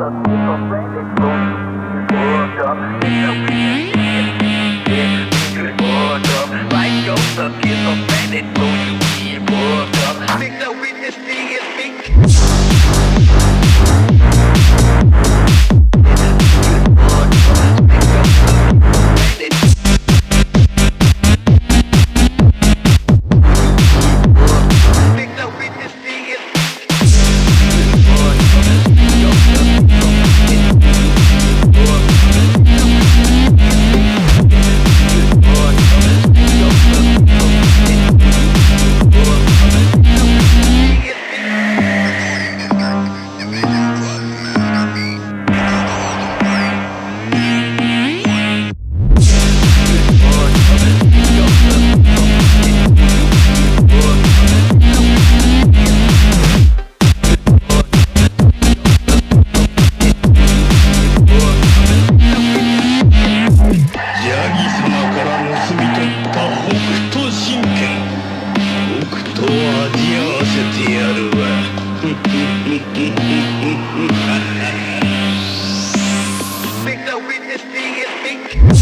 Like Joseph is a bandit, so you need more body.